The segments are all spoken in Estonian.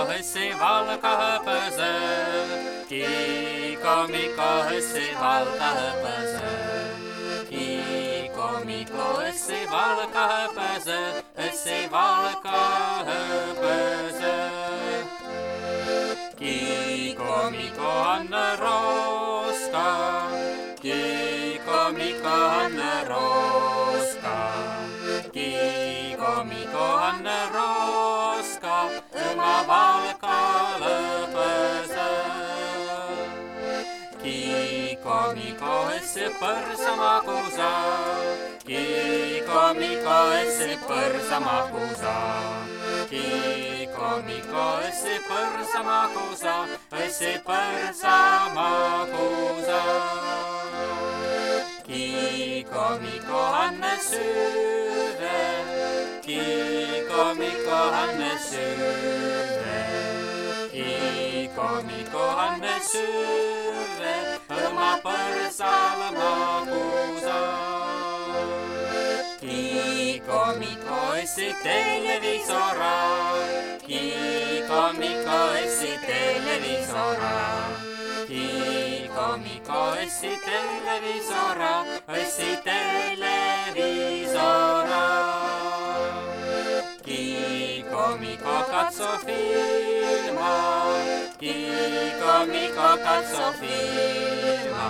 corre se vala carrapazé. Que come corre se vala carrapazé. Que come corre se vala carrapazé. E se. É. Que come corre rosca. Que come corre rosca. Que come Kiiko-Miko esi põrsamakusa, Kiiko-Miko esi põrsamakusa. Kiiko-Miko esi põrsamakusa, esi põrsamakusa. Kiiko-Miko on syve, Kiiko-Miko on syve. Kiiko-Miko on syve, Kiiko-Miko esi televisora, Kiiko-Miko esi televisora. Kiiko-Miko esi televisora, esi televisora. Kiiko-Miko katso filma, Kiiko-Miko katso filma.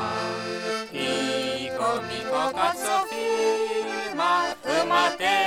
Kiiko-Miko katso filma, õma tele